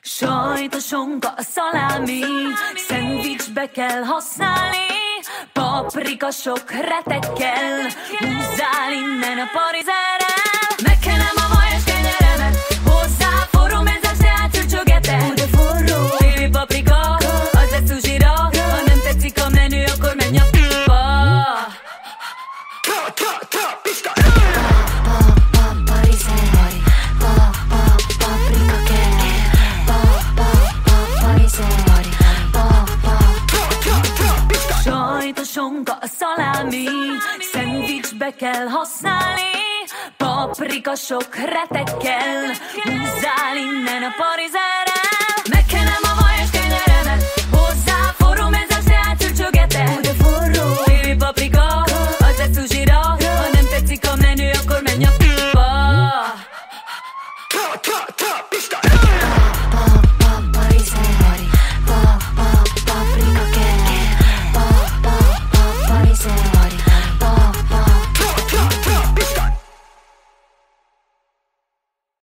Sajt, a sonka, a szalámi, szendvicsbe kell használni, paprika sok retekkel, húzzál innen a parizerrel. Megkenem a vaj és kenyeremet, hozzá forró menzes, tehát csücsögetem. De forró, téli paprika, az lesz suzsira, ha nem tetszik a menü, akkor menj a pipa. Sonka, a szalámi, szendvicsbe kell használni, paprika sok retekkel, húzzál innen a parizerrel.